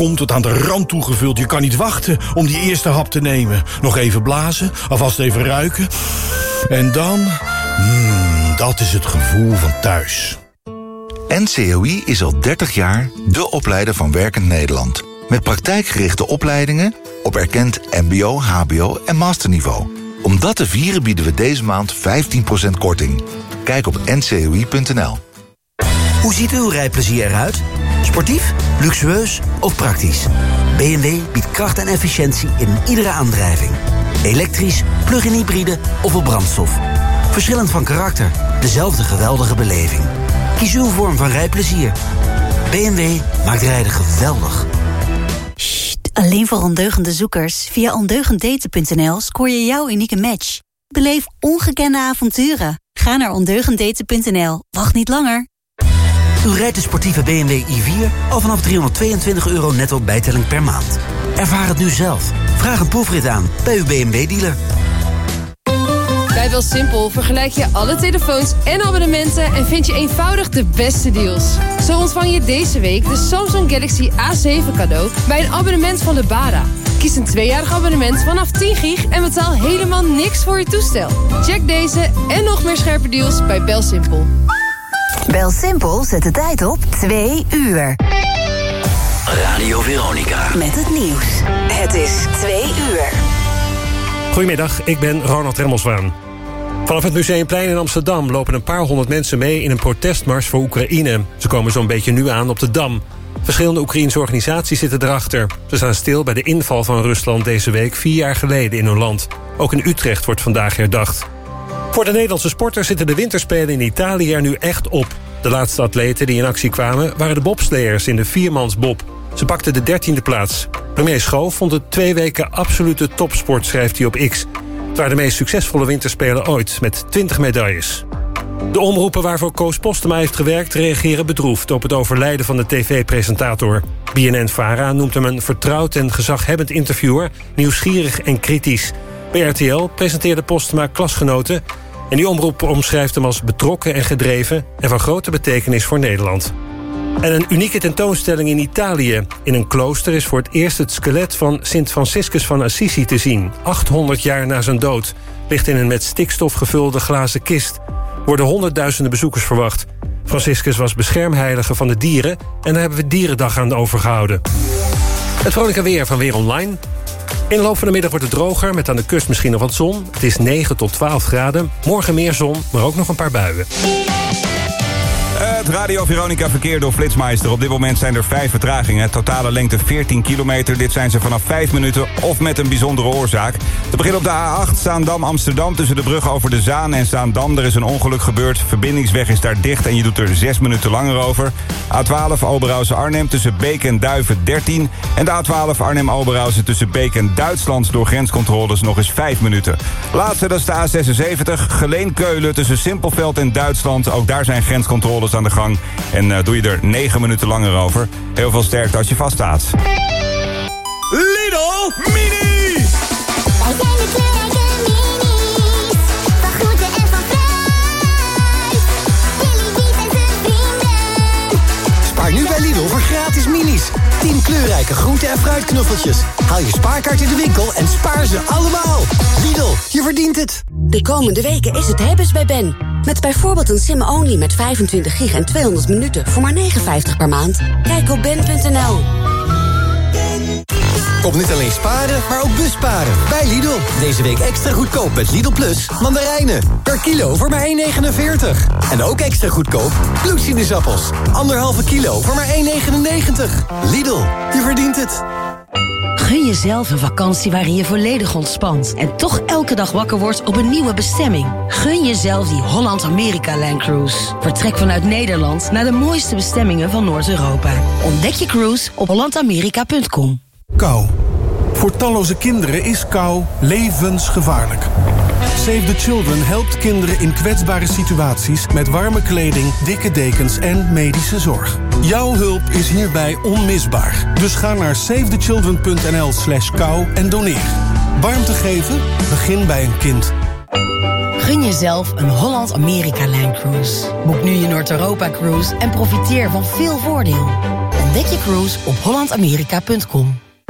komt tot aan de rand toegevuld. Je kan niet wachten om die eerste hap te nemen. Nog even blazen, alvast even ruiken. En dan... Mmm, dat is het gevoel van thuis. NCOI is al 30 jaar de opleider van Werkend Nederland. Met praktijkgerichte opleidingen op erkend mbo, hbo en masterniveau. Om dat te vieren bieden we deze maand 15% korting. Kijk op ncoi.nl. Hoe ziet uw rijplezier eruit? Sportief, luxueus of praktisch? BMW biedt kracht en efficiëntie in iedere aandrijving. Elektrisch, plug-in hybride of op brandstof. Verschillend van karakter, dezelfde geweldige beleving. Kies uw vorm van rijplezier. BMW maakt rijden geweldig. Alleen voor ondeugende zoekers. Via ondeugenddaten.nl scoor je jouw unieke match. Beleef ongekende avonturen. Ga naar ondeugenddaten.nl. Wacht niet langer. U rijdt de sportieve BMW i4 al vanaf 322 euro netto bijtelling per maand. Ervaar het nu zelf. Vraag een proefrit aan bij uw BMW-dealer. Bij BelSimpel vergelijk je alle telefoons en abonnementen... en vind je eenvoudig de beste deals. Zo ontvang je deze week de Samsung Galaxy A7 cadeau... bij een abonnement van Lebara. Kies een tweejarig abonnement vanaf 10 gig... en betaal helemaal niks voor je toestel. Check deze en nog meer scherpe deals bij BelSimpel. BelSimpel zet de tijd op 2 uur. Radio Veronica. Met het nieuws. Het is 2 uur. Goedemiddag, ik ben Ronald Remmelswaan. Vanaf het Museumplein in Amsterdam lopen een paar honderd mensen mee... in een protestmars voor Oekraïne. Ze komen zo'n beetje nu aan op de Dam. Verschillende Oekraïense organisaties zitten erachter. Ze staan stil bij de inval van Rusland deze week... vier jaar geleden in hun land. Ook in Utrecht wordt vandaag herdacht. Voor de Nederlandse sporters zitten de winterspelen in Italië er nu echt op. De laatste atleten die in actie kwamen waren de bobsleiers in de viermansbob. Ze pakten de dertiende plaats. Premier Schoof vond het twee weken absolute topsport, schrijft hij op X. Het waren de meest succesvolle winterspelen ooit, met 20 medailles. De omroepen waarvoor Koos Postema heeft gewerkt... reageren bedroefd op het overlijden van de tv-presentator. BNN-Vara noemt hem een vertrouwd en gezaghebbend interviewer... nieuwsgierig en kritisch. Bij RTL presenteerde Postema klasgenoten... en die omroep omschrijft hem als betrokken en gedreven... en van grote betekenis voor Nederland. En een unieke tentoonstelling in Italië. In een klooster is voor het eerst het skelet van Sint Franciscus van Assisi te zien. 800 jaar na zijn dood. Ligt in een met stikstof gevulde glazen kist. Worden honderdduizenden bezoekers verwacht. Franciscus was beschermheilige van de dieren... en daar hebben we Dierendag aan overgehouden. Het vrolijke weer van Weer Online. In de loop van de middag wordt het droger, met aan de kust misschien nog wat zon. Het is 9 tot 12 graden. Morgen meer zon, maar ook nog een paar buien. Het Radio Veronica verkeer door Flitsmeister. Op dit moment zijn er vijf vertragingen. Totale lengte 14 kilometer. Dit zijn ze vanaf 5 minuten of met een bijzondere oorzaak. Te beginnen op de A8 Zaandam-Amsterdam... tussen de brug over de Zaan en Zaandam. Er is een ongeluk gebeurd. Verbindingsweg is daar dicht en je doet er 6 minuten langer over. A12 Oberhausen-Arnhem tussen Beek en Duiven 13. En de A12 Arnhem-Oberhausen tussen Beek en Duitsland... door grenscontroles nog eens 5 minuten. Laatste, dat is de A76 Geleen-Keulen tussen Simpelveld en Duitsland. Ook daar zijn grenscontroles aan de gang. En uh, doe je er 9 minuten langer over. Heel veel sterkte als je vaststaat. Lidl Mini! Gratis minis. 10 kleurrijke groente- en fruitknuffeltjes. Haal je spaarkaart in de winkel en spaar ze allemaal. Lidl, je verdient het. De komende weken is het hebben's bij Ben. Met bijvoorbeeld een sim-only met 25 gig en 200 minuten voor maar 59 per maand. Kijk op ben.nl. Kom niet alleen sparen, maar ook busparen. Bij Lidl. Deze week extra goedkoop met Lidl Plus mandarijnen. Per kilo voor maar 1,49. En ook extra goedkoop bloedsinusappels. Anderhalve kilo voor maar 1,99. Lidl, je verdient het. Gun jezelf een vakantie waarin je volledig ontspant... en toch elke dag wakker wordt op een nieuwe bestemming. Gun jezelf die Holland-Amerika-Line Cruise. Vertrek vanuit Nederland naar de mooiste bestemmingen van Noord-Europa. Ontdek je cruise op hollandamerika.com. Kou. Voor talloze kinderen is kou levensgevaarlijk. Save the Children helpt kinderen in kwetsbare situaties... met warme kleding, dikke dekens en medische zorg. Jouw hulp is hierbij onmisbaar. Dus ga naar savethechildren.nl slash kou en doneer. Warmte geven? Begin bij een kind. Gun jezelf een Holland-Amerika-Line Cruise. Boek nu je Noord-Europa-cruise en profiteer van veel voordeel. Ontdek je cruise op hollandamerika.com.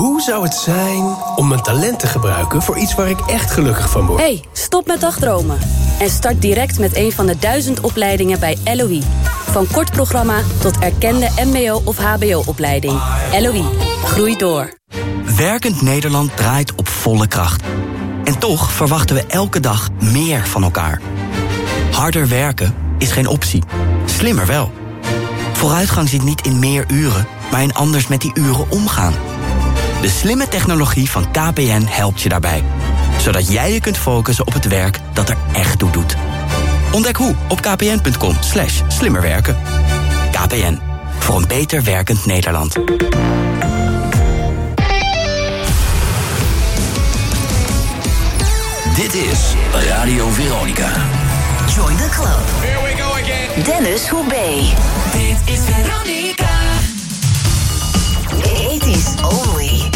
Hoe zou het zijn om mijn talent te gebruiken voor iets waar ik echt gelukkig van word? Hey, stop met dagdromen. En start direct met een van de duizend opleidingen bij LOE. Van kort programma tot erkende mbo- of hbo-opleiding. LOE, groei door. Werkend Nederland draait op volle kracht. En toch verwachten we elke dag meer van elkaar. Harder werken is geen optie. Slimmer wel. Vooruitgang zit niet in meer uren, maar in anders met die uren omgaan. De slimme technologie van KPN helpt je daarbij. Zodat jij je kunt focussen op het werk dat er echt toe doet. Ontdek hoe op kpn.com slash slimmerwerken. KPN, voor een beter werkend Nederland. Dit is Radio Veronica. Join the club. Here we go again. Dennis Hoebe. Dit is Veronica. 80s only.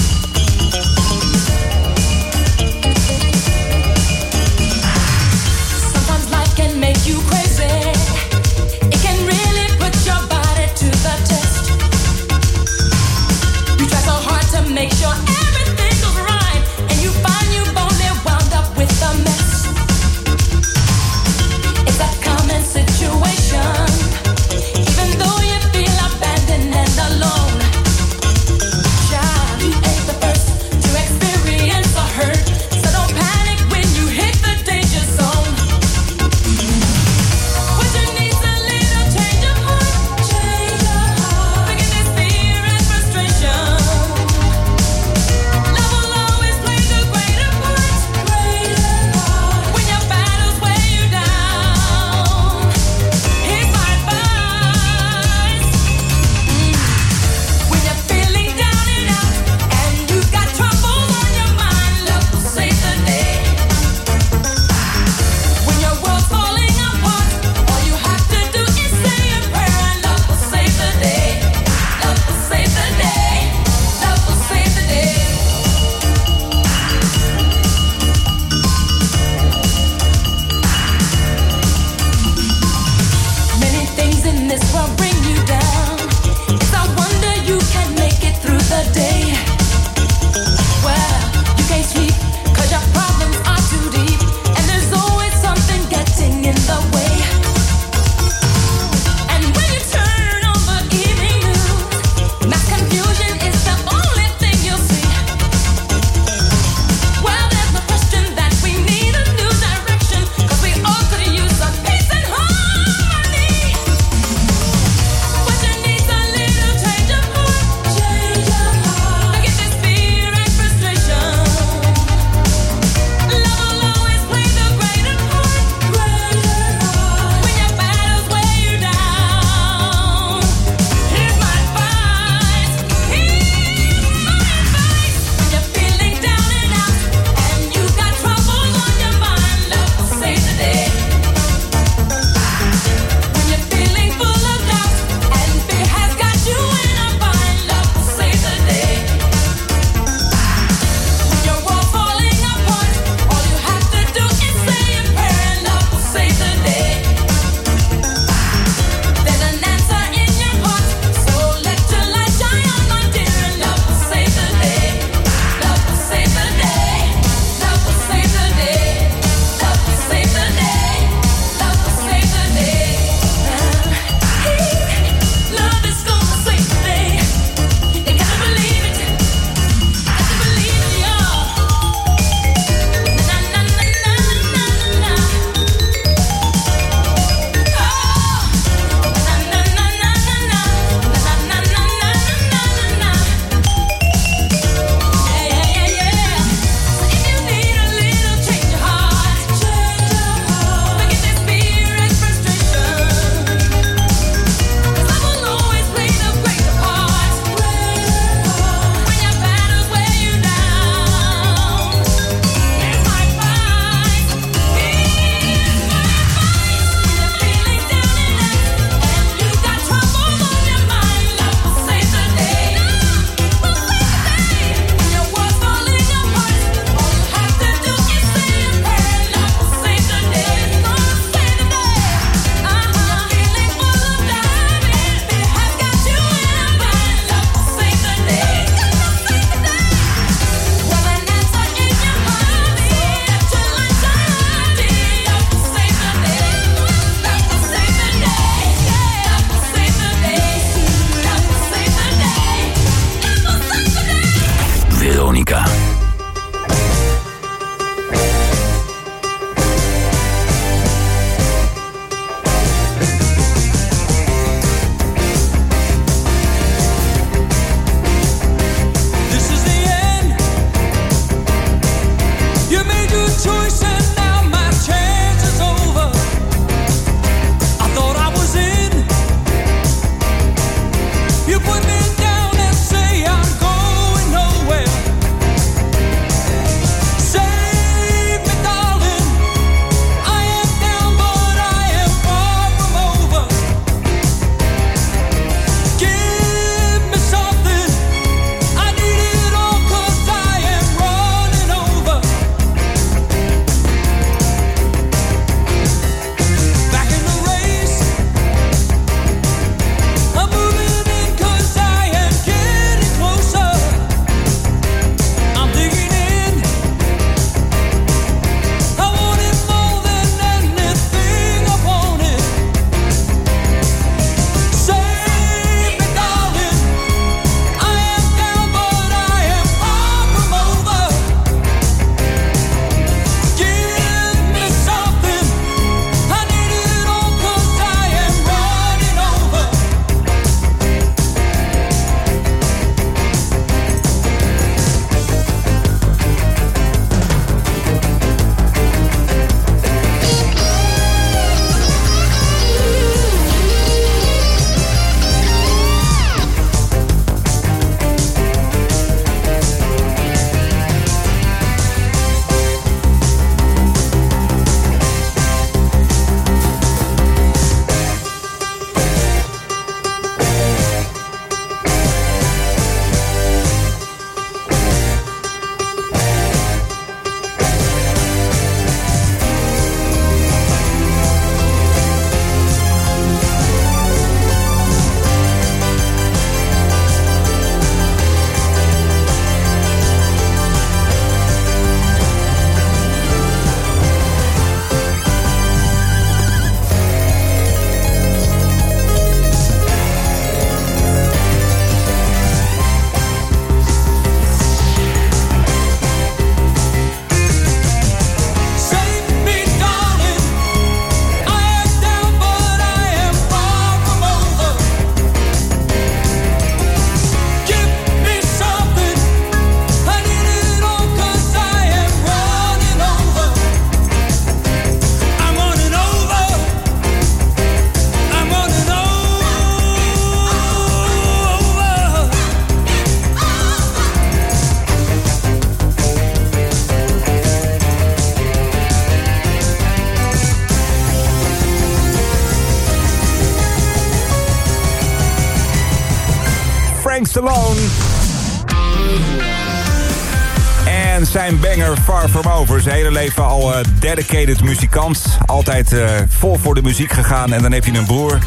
Banger Far From Over. Zijn hele leven al eh, dedicated muzikant. Altijd eh, vol voor de muziek gegaan. En dan heb je een broer.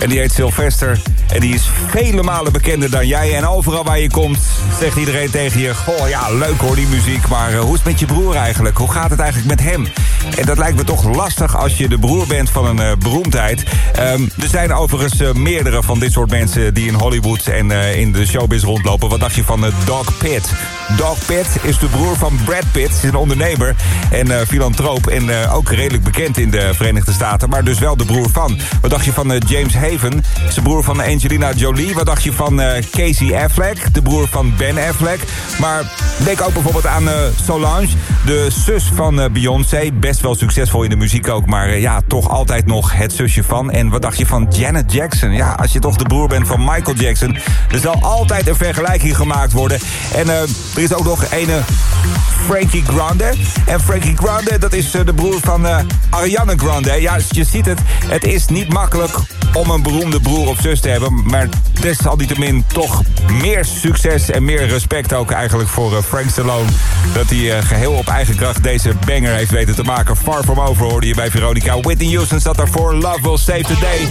En die heet Sylvester. En die is vele malen bekender dan jij. En overal waar je komt, zegt iedereen tegen je... Goh, ja, leuk hoor, die muziek. Maar eh, hoe is het met je broer eigenlijk? Hoe gaat het eigenlijk met hem? En dat lijkt me toch lastig als je de broer bent van een eh, beroemdheid. Ehm, er zijn overigens eh, meerdere van dit soort mensen... die in Hollywood en in de showbiz rondlopen. Wat dacht je van Dog Pitt? Dog Pitt is de broer van Brad Pitt. Hij is een ondernemer en filantroop. En ook redelijk bekend in de Verenigde Staten. Maar dus wel de broer van. Wat dacht je van James Haven? Zijn broer van Angelina Jolie. Wat dacht je van eh, Casey Affleck? De broer van Ben Affleck. Maar denk ook bijvoorbeeld aan eh, Solange. De zus van eh, Beyoncé. Best wel succesvol in de muziek ook. Maar ja, toch altijd nog het zusje van. En wat dacht je van Janet Jackson? Ja, als je toch de broer bent van Michael Jackson. Er zal altijd een vergelijking gemaakt worden. En er is ook nog ene Frankie Grande. En Frankie Grande, dat is de broer van Ariana Grande. Ja, je ziet het. Het is niet makkelijk om een beroemde broer of zus te hebben. Maar desalniettemin toch meer succes en meer respect ook eigenlijk voor eh, Frank Stallone. Dat hij eh, geheel op eigen kracht deze banger heeft weten te maken. Far From Over hoorde je bij Veronica. Whitney Houston staat daarvoor. Love Will Save the Day.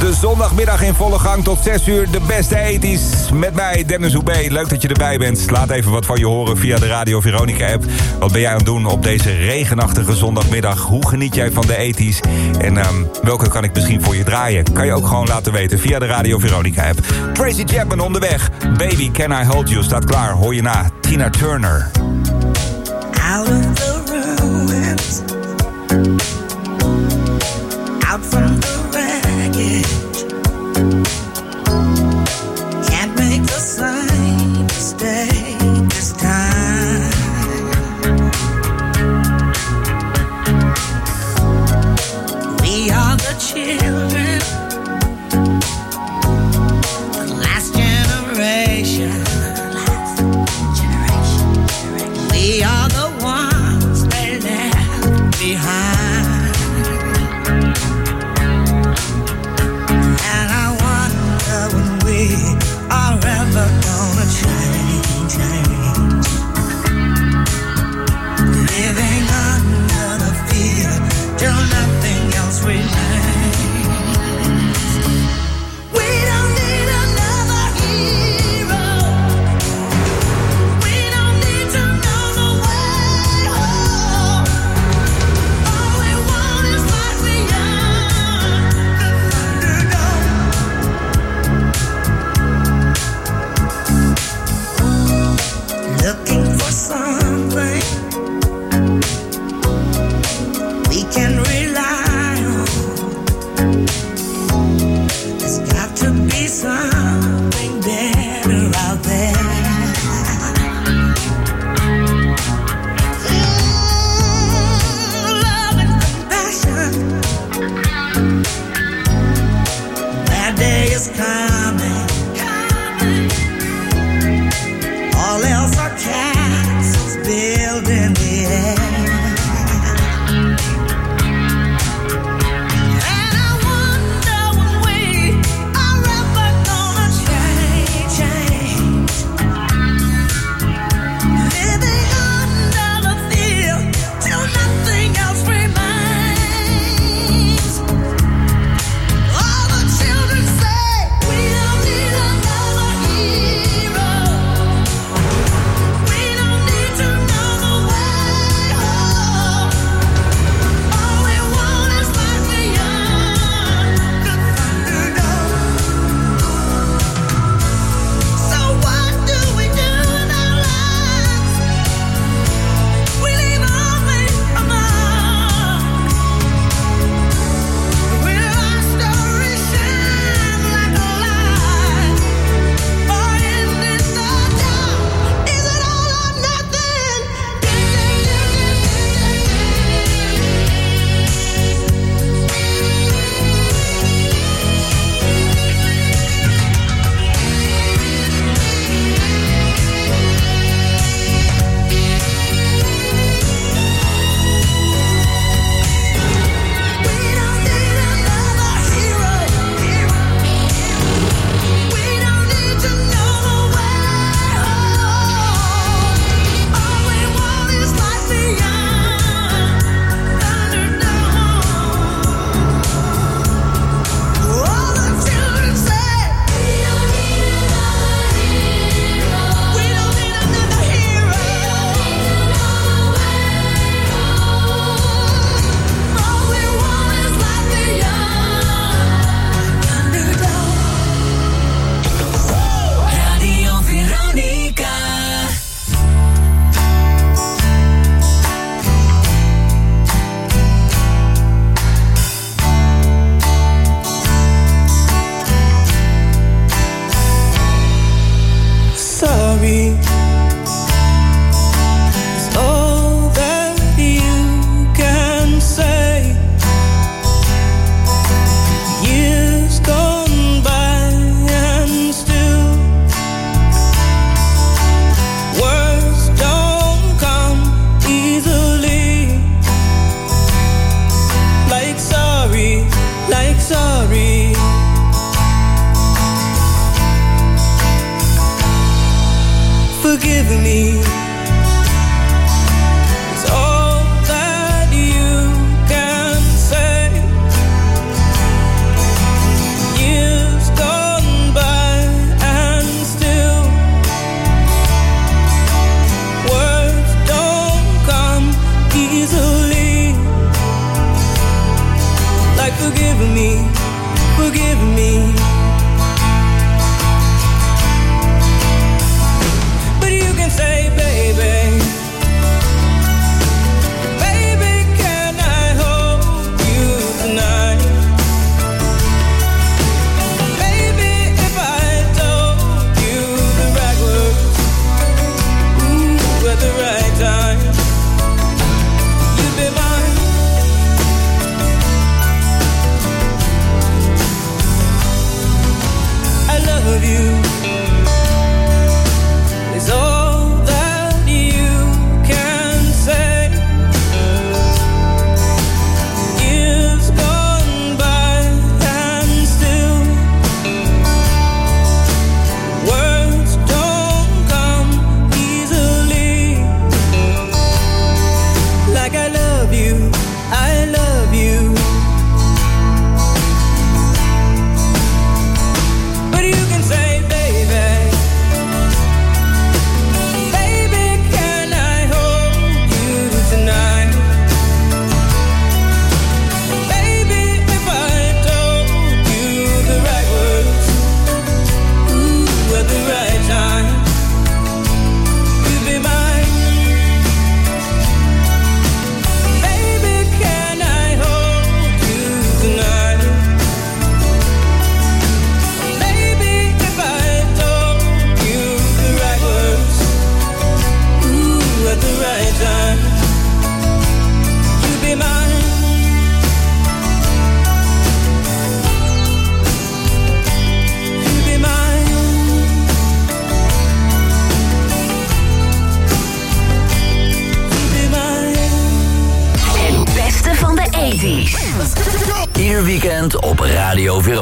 De zondagmiddag in volle gang tot 6 uur. De beste ethisch met mij, Dennis Hoebe. Leuk dat je erbij bent. Laat even wat van je horen via de Radio Veronica app. Wat ben jij aan het doen op deze regenachtige zondagmiddag? Hoe geniet jij van de ethisch? En ehm, welke kan ik misschien voor je draaien? Kan je ook gewoon laten weten via de Radio Veronica app. Tracy Chapman onderweg. Baby, can I hold you? Staat klaar. Hoor je na. Tina Turner. Out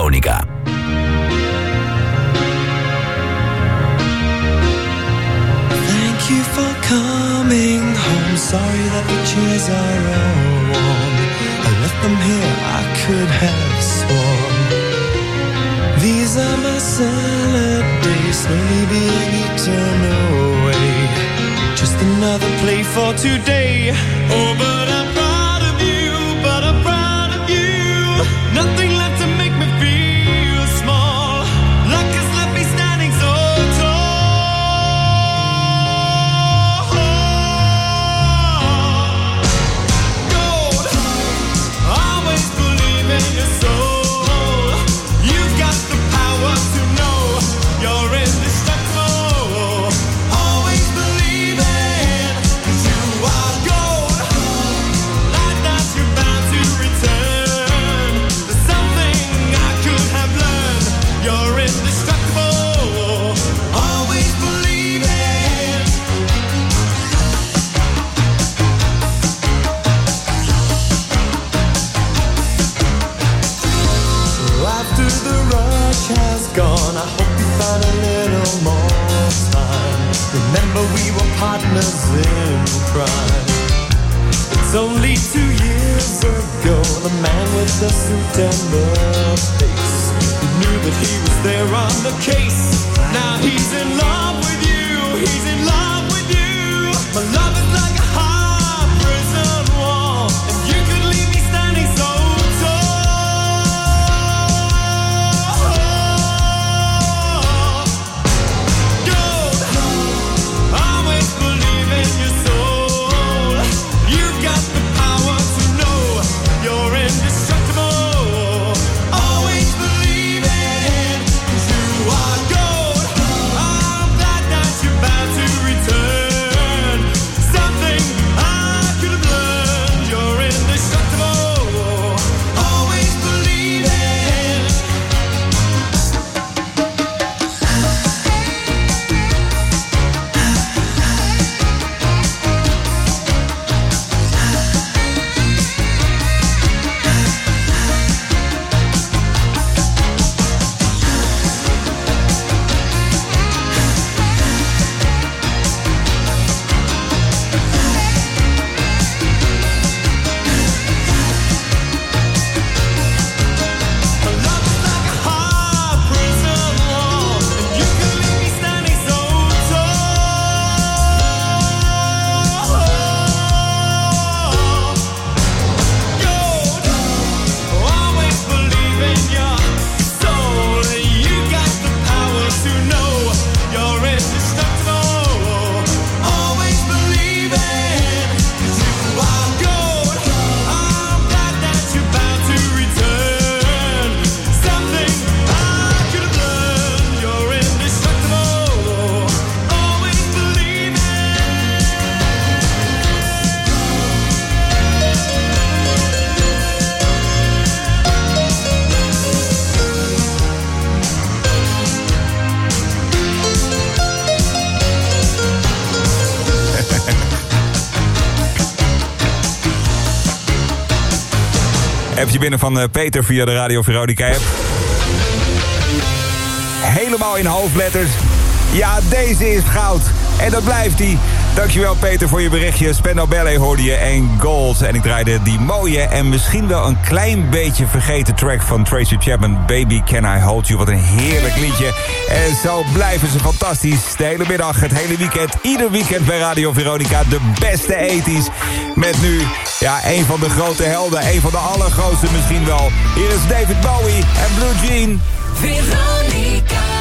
Radio Thank you for coming home. Sorry that the chairs are all warm. I left them here, I could have sworn. These are my salad days, slowly being eaten away. Just another play for today. Oh, but I'm proud of you, but I'm proud of you. Nothing man with the suit and the face. He knew that he was there on the case. Now he's in love with you, he's in love van eh, Peter via de Radio Veronica app. Helemaal in hoofdletters. Ja, deze is goud. En dat blijft hij. Dankjewel Peter voor je berichtje. Spendo Ballet hoorde je en Gold. En ik draaide die mooie en misschien wel een klein beetje vergeten track van Tracy Chapman. Baby Can I Hold You. Wat een heerlijk liedje. En zo blijven ze fantastisch. De hele middag, het hele weekend. Ieder weekend bij Radio Veronica. De beste ethisch. Met nu, ja, een van de grote helden. Een van de allergrootste misschien wel. Hier is David Bowie en Blue Jean. Veronica.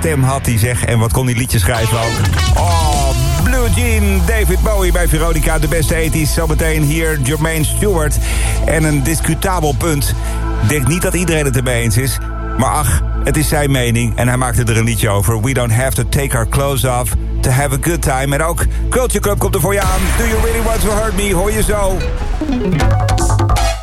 Stem had hij, zeg. En wat kon die liedjes schrijven ook. Oh, Blue Jean, David Bowie bij Veronica. De beste ethisch. Zometeen hier Jermaine Stewart. En een discutabel punt. Ik denk niet dat iedereen het ermee eens is. Maar ach, het is zijn mening. En hij maakte er een liedje over. We don't have to take our clothes off to have a good time. En ook Culture Club komt er voor je aan. Do you really want to hurt me? Hoor je zo.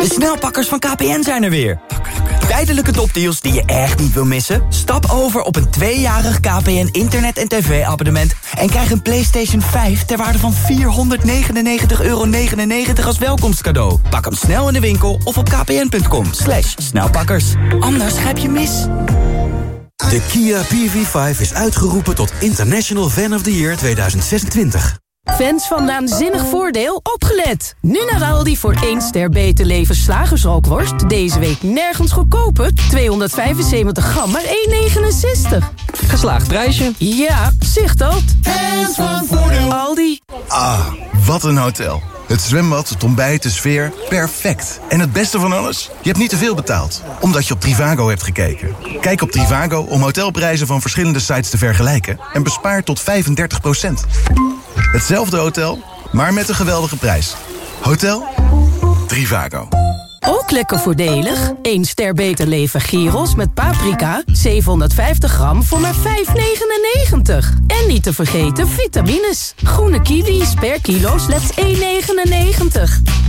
De snelpakkers van KPN zijn er weer. Tijdelijke topdeals die je echt niet wil missen? Stap over op een tweejarig KPN internet- en tv-abonnement... en krijg een PlayStation 5 ter waarde van 499,99 euro als welkomstcadeau. Pak hem snel in de winkel of op kpn.com. Slash snelpakkers. Anders grijp je mis. De Kia PV5 is uitgeroepen tot International Fan of the Year 2026. Fans van Naanzinnig Voordeel, opgelet! Nu naar Aldi voor 1 ster beter leven slagersrookworst. Deze week nergens goedkoper. 275 gram, maar 1,69. Geslaagd prijsje. Ja, zicht dat. Fans van Voordeel. Aldi. Ah, wat een hotel. Het zwembad, het ontbijt, de sfeer, perfect. En het beste van alles? Je hebt niet te veel betaald, omdat je op Trivago hebt gekeken. Kijk op Trivago om hotelprijzen van verschillende sites te vergelijken... en bespaar tot 35 Hetzelfde hotel, maar met een geweldige prijs. Hotel Trivago. Ook lekker voordelig. 1 ster beter leven gyros met paprika. 750 gram voor maar 5,99. En niet te vergeten vitamines. Groene kiwis per kilo slechts 1,99.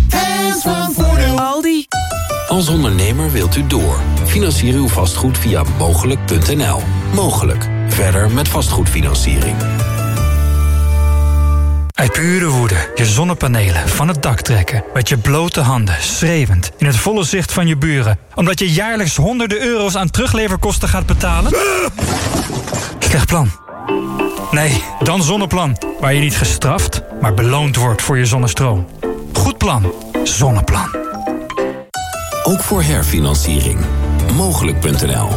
Hands van Voordeel. Aldi. Als ondernemer wilt u door. Financier uw vastgoed via mogelijk.nl. Mogelijk. Verder met vastgoedfinanciering. Uit pure woede je zonnepanelen van het dak trekken. Met je blote handen, schreeuwend, in het volle zicht van je buren. Omdat je jaarlijks honderden euro's aan terugleverkosten gaat betalen? Slecht plan. Nee, dan Zonneplan. Waar je niet gestraft, maar beloond wordt voor je zonnestroom. Goed plan. Zonneplan. Ook voor herfinanciering. Mogelijk.nl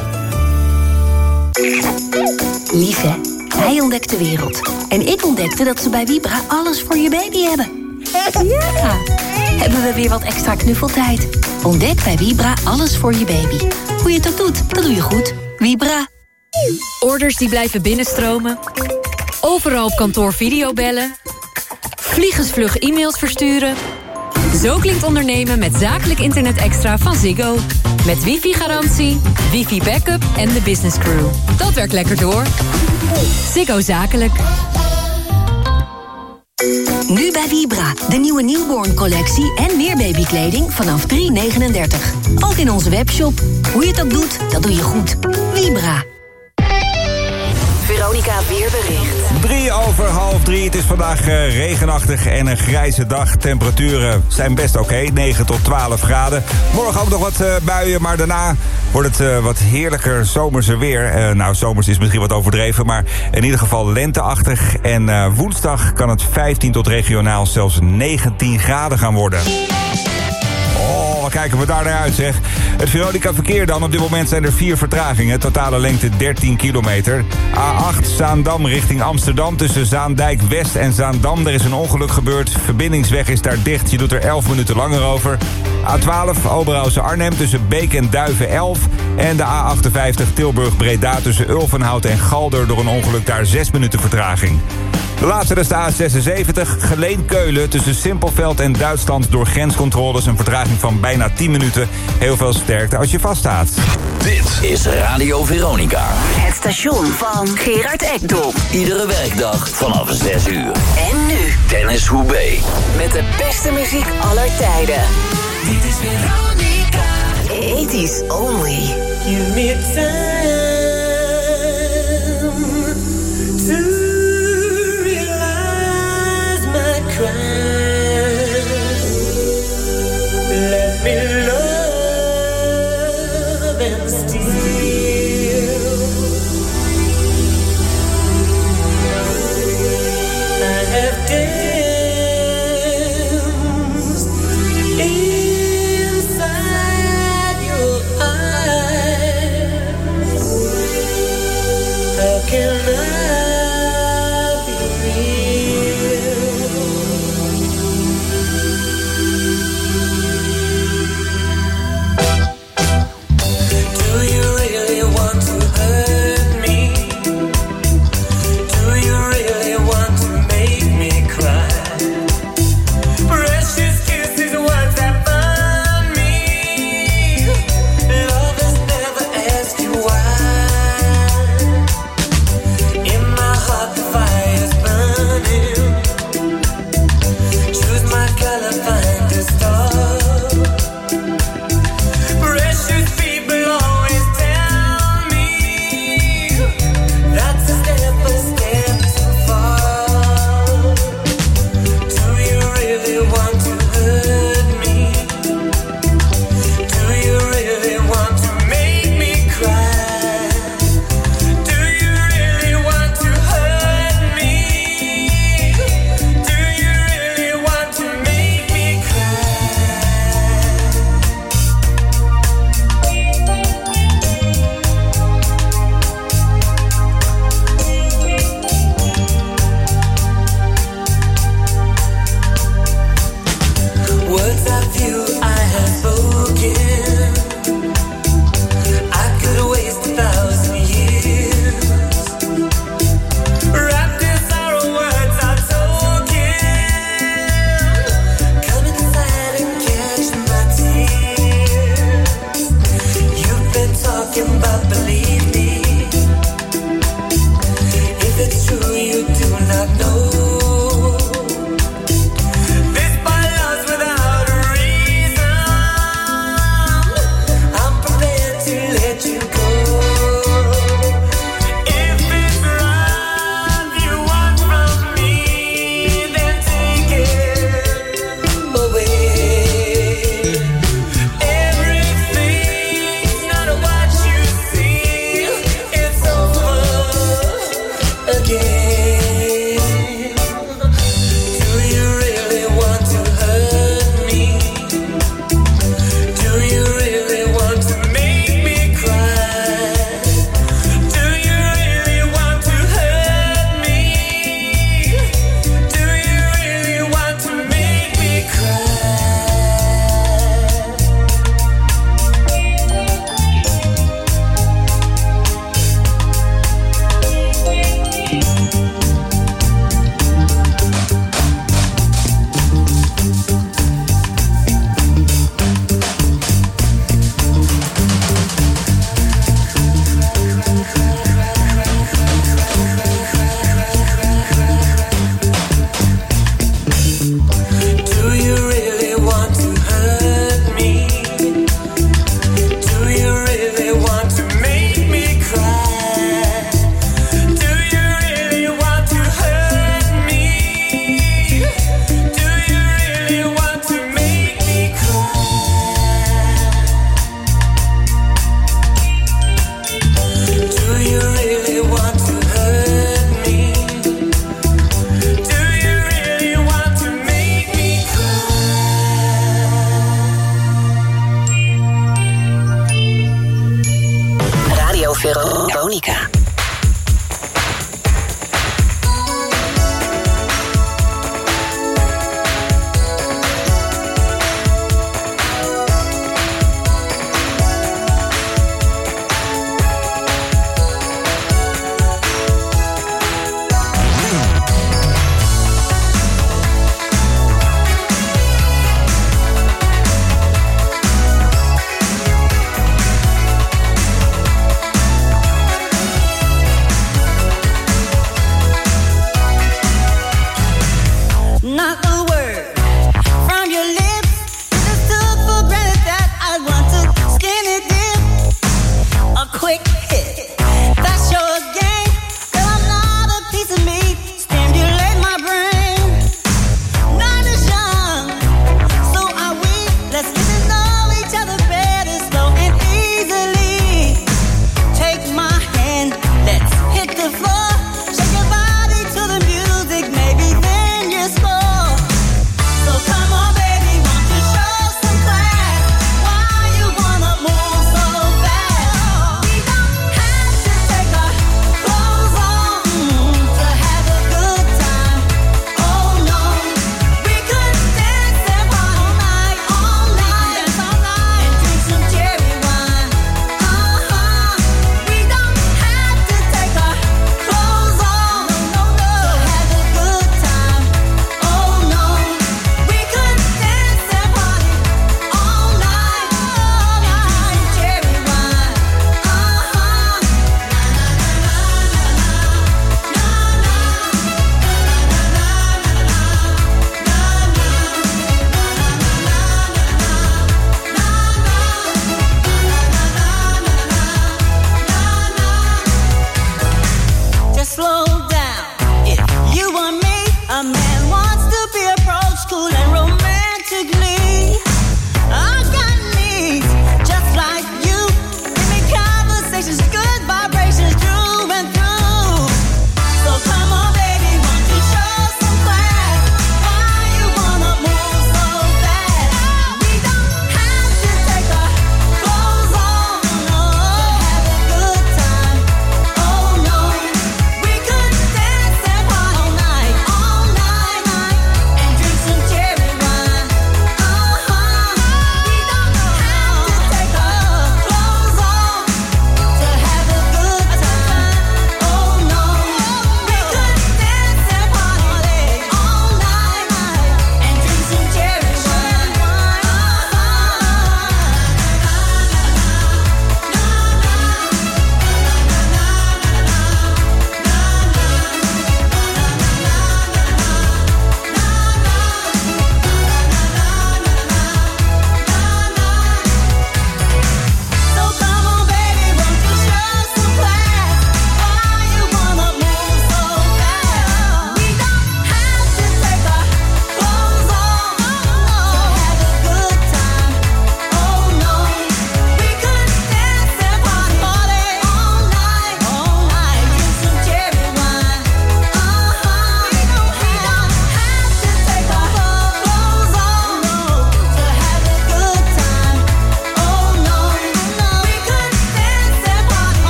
Lieve, hij ontdekt de wereld. En ik ontdekte dat ze bij Vibra alles voor je baby hebben. Ja! Hebben we weer wat extra knuffeltijd. Ontdek bij Vibra alles voor je baby. Hoe je het ook doet, dat doe je goed. Vibra. Orders die blijven binnenstromen. Overal op kantoor videobellen. Vliegensvlug e-mails versturen. Zo klinkt ondernemen met zakelijk internet extra van Ziggo. Met wifi-garantie, wifi-backup en de business crew. Dat werkt lekker door. Ziggo Zakelijk. Nu bij Vibra, de nieuwe newborn collectie en meer babykleding vanaf 3,39. Ook in onze webshop. Hoe je het ook doet, dat doe je goed. Vibra. Veronica Weerbericht. Drie over half Het is vandaag eh, regenachtig en een grijze dag. Temperaturen zijn best oké. 9 tot 12 graden. Morgen ook nog wat eh, buien, maar daarna wordt het eh, wat heerlijker zomerse weer. Nou, zomers is misschien wat overdreven, maar in ieder geval lenteachtig. En woensdag kan het 15 tot regionaal zelfs 19 graden gaan worden. Kijken we daar naar uit, zeg. Het Veronica verkeer dan. Op dit moment zijn er vier vertragingen. Totale lengte 13 kilometer. A8 Zaandam richting Amsterdam tussen Zaandijk West en Zaandam. Er is een ongeluk gebeurd. Verbindingsweg is daar dicht. Je doet er 11 minuten langer over. A12 Oberhausen Arnhem tussen Beek en Duiven 11. En de A58 Tilburg Breda tussen Ulvenhout en Galder... door een ongeluk daar 6 minuten vertraging. De laatste is de A76, Geleen-Keulen tussen Simpelveld en Duitsland... door grenscontroles een vertraging van bijna 10 minuten. Heel veel sterkte als je vaststaat. Dit is Radio Veronica. Het station van Gerard Ekdom. Iedere werkdag vanaf 6 uur. En nu Dennis Hoebe. met de beste muziek aller tijden. Dit is Veronica. 80s only. Give me time to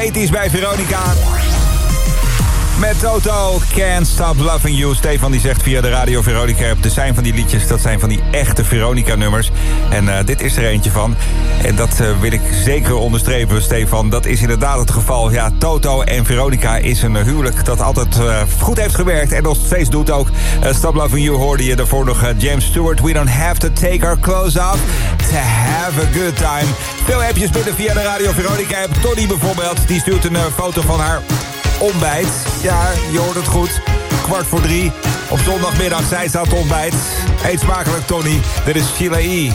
Beste ethisch bij Veronica. Met Toto, Can't Stop Loving You. Stefan die zegt via de Radio Veronica er zijn van die liedjes, dat zijn van die echte Veronica-nummers. En eh, dit is er eentje van. En dat eh, wil ik zeker onderstrepen, Stefan. Dat is inderdaad het geval. Ja, Toto en Veronica is een huwelijk dat altijd eh, goed heeft gewerkt... en nog steeds doet ook. Eh, Stop Loving You hoorde je daarvoor nog eh, James Stewart. We don't have to take our clothes off to have a good time. Veel appjes binnen via de Radio Veronica. Tony bijvoorbeeld, die stuurt een eh, foto van haar ontbijt. Ja, je hoort het goed. Kwart voor drie. Op zondagmiddag, zij staat ontbijt. Eet smakelijk, Tony. Dit is Sheila E.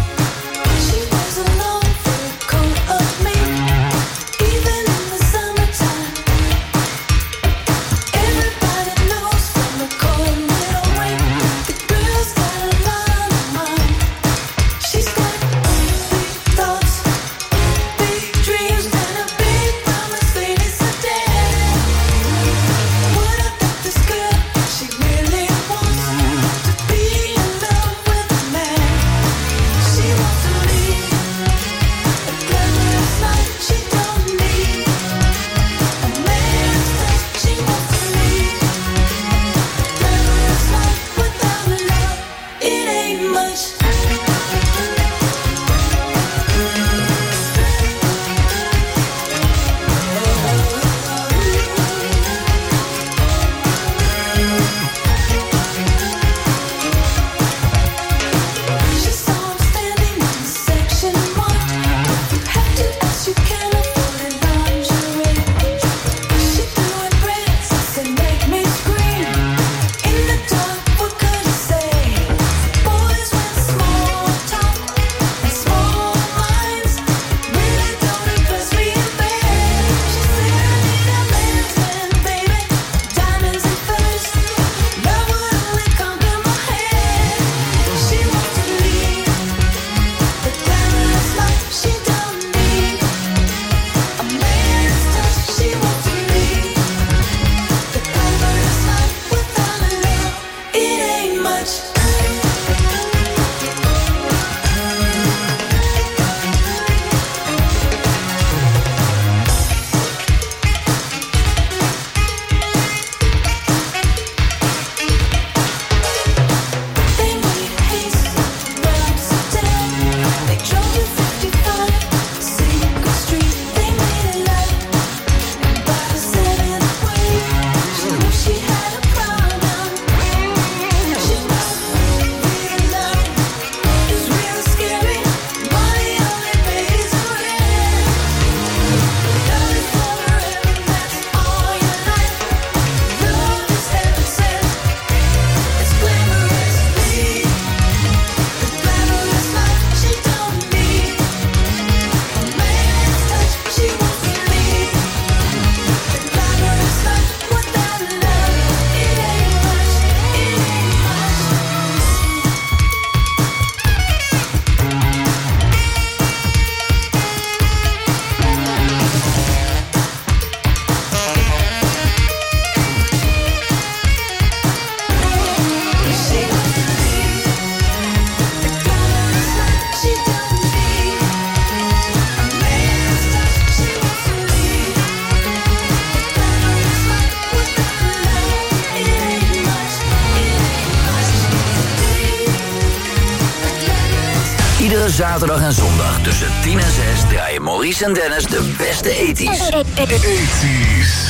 Maurice en Dennis de beste ethisch.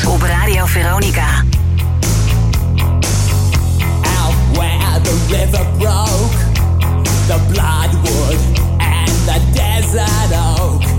Op Radio Veronica. Out where the river broke, the bloodwood and the desert oak.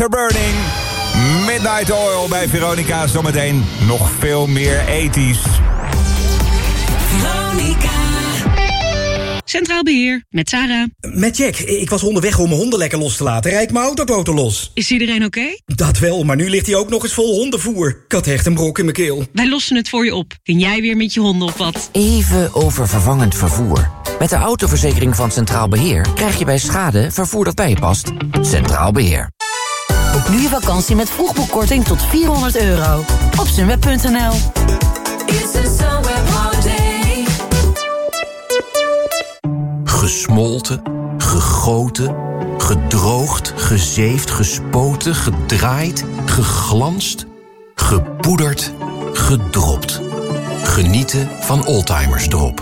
Are burning. Midnight Oil bij Veronica. Zometeen nog veel meer ethisch. Centraal Beheer, met Sarah. Met Jack. Ik was onderweg om mijn honden lekker los te laten. Rijd mijn autoboten los. Is iedereen oké? Dat wel, maar nu ligt hij ook nog eens vol hondenvoer. Ik had echt een brok in mijn keel. Wij lossen het voor je op. Kun jij weer met je honden op wat? Even over vervangend vervoer. Met de autoverzekering van Centraal Beheer krijg je bij schade vervoer dat bij je past. Centraal Beheer. Boek nu je vakantie met vroegboekkorting tot 400 euro. Op sunweb.nl Gesmolten, gegoten, gedroogd, gezeefd, gespoten, gedraaid, geglanst, gepoederd, gedropt. Genieten van Oldtimers Drop.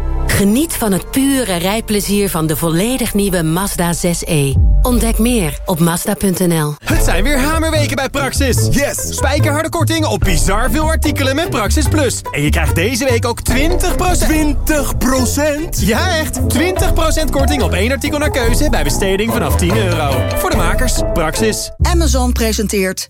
Geniet van het pure rijplezier van de volledig nieuwe Mazda 6e. Ontdek meer op Mazda.nl. Het zijn weer hamerweken bij Praxis. Yes! Spijkerharde korting op bizar veel artikelen met Praxis Plus. En je krijgt deze week ook 20%... 20%? Ja, echt! 20% korting op één artikel naar keuze bij besteding vanaf 10 euro. Voor de makers, Praxis. Amazon presenteert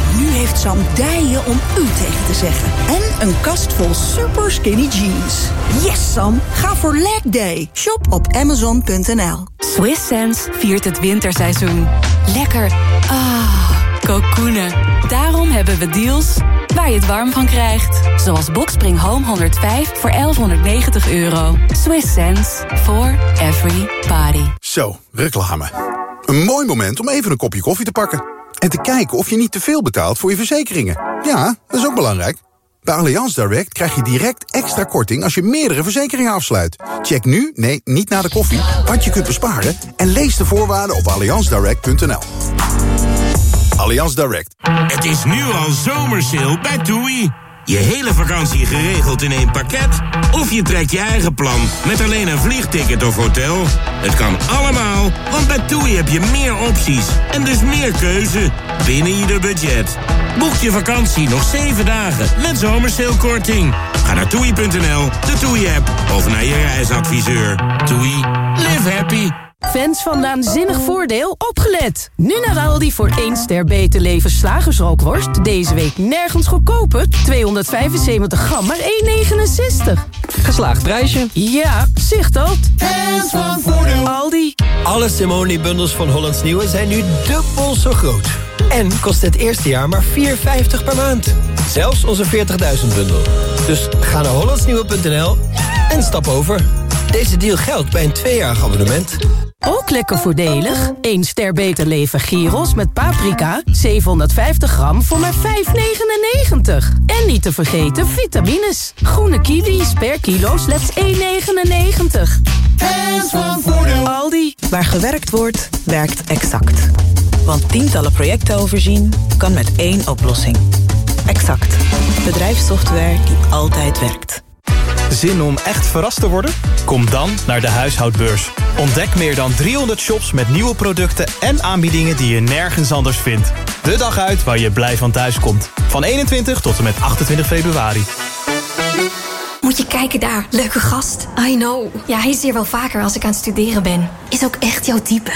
Nu heeft Sam dijen om u tegen te zeggen. En een kast vol super skinny jeans. Yes, Sam. Ga voor leg day. Shop op amazon.nl. Swiss Sense viert het winterseizoen. Lekker. Ah, kokoenen. Daarom hebben we deals waar je het warm van krijgt. Zoals Boxspring Home 105 voor 1190 euro. Swiss Sense for every party. Zo, reclame. Een mooi moment om even een kopje koffie te pakken. En te kijken of je niet te veel betaalt voor je verzekeringen. Ja, dat is ook belangrijk. Bij Allianz Direct krijg je direct extra korting als je meerdere verzekeringen afsluit. Check nu, nee, niet na de koffie, wat je kunt besparen... en lees de voorwaarden op allianzdirect.nl. Allianz Direct. Het is nu al zomersale bij TUI. Je hele vakantie geregeld in één pakket? Of je trekt je eigen plan met alleen een vliegticket of hotel? Het kan allemaal, want bij TUI heb je meer opties en dus meer keuze binnen ieder budget. Boek je vakantie nog 7 dagen met zomerseelkorting. Ga naar toei.nl, de TUI-app of naar je reisadviseur. TUI, live happy. Fans van Naanzinnig Voordeel, opgelet! Nu naar Aldi voor 1 ster beter leven slagersrookworst. Deze week nergens goedkoper. 275 gram, maar 1,69. Geslaagd prijsje. Ja, zicht dat. Fans van Voordeel. Aldi. Alle Simone-bundels van Hollands Nieuwe zijn nu dubbel zo groot. En kost het eerste jaar maar 4,50 per maand. Zelfs onze 40.000-bundel. Dus ga naar hollandsnieuwe.nl en stap over. Deze deal geldt bij een tweejarig abonnement. Ook lekker voordelig. 1 ster beter leven gyros met paprika. 750 gram voor maar 5,99. En niet te vergeten vitamines. Groene kiwis per kilo slechts 1,99. Hands van Voordeel. Aldi. Waar gewerkt wordt, werkt Exact. Want tientallen projecten overzien kan met één oplossing. Exact. Bedrijfssoftware die altijd werkt. Zin om echt verrast te worden? Kom dan naar de huishoudbeurs. Ontdek meer dan 300 shops met nieuwe producten en aanbiedingen die je nergens anders vindt. De dag uit waar je blij van thuis komt. Van 21 tot en met 28 februari. Moet je kijken daar, leuke gast. I know. Ja, hij is hier wel vaker als ik aan het studeren ben. Is ook echt jouw type.